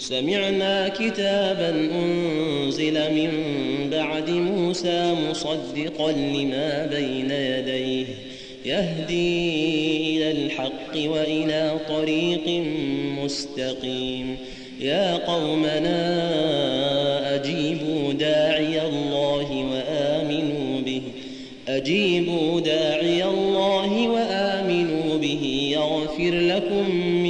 سمعنا كتابا أنزل من بعد موسى مصدقا لما بين يديه يهدي إلى الحق وإلى طريق مستقيم. يا قومنا أجيبوا داعي الله وآمنوا به. أجيبوا داعي الله وآمنوا به. يغفر لكم من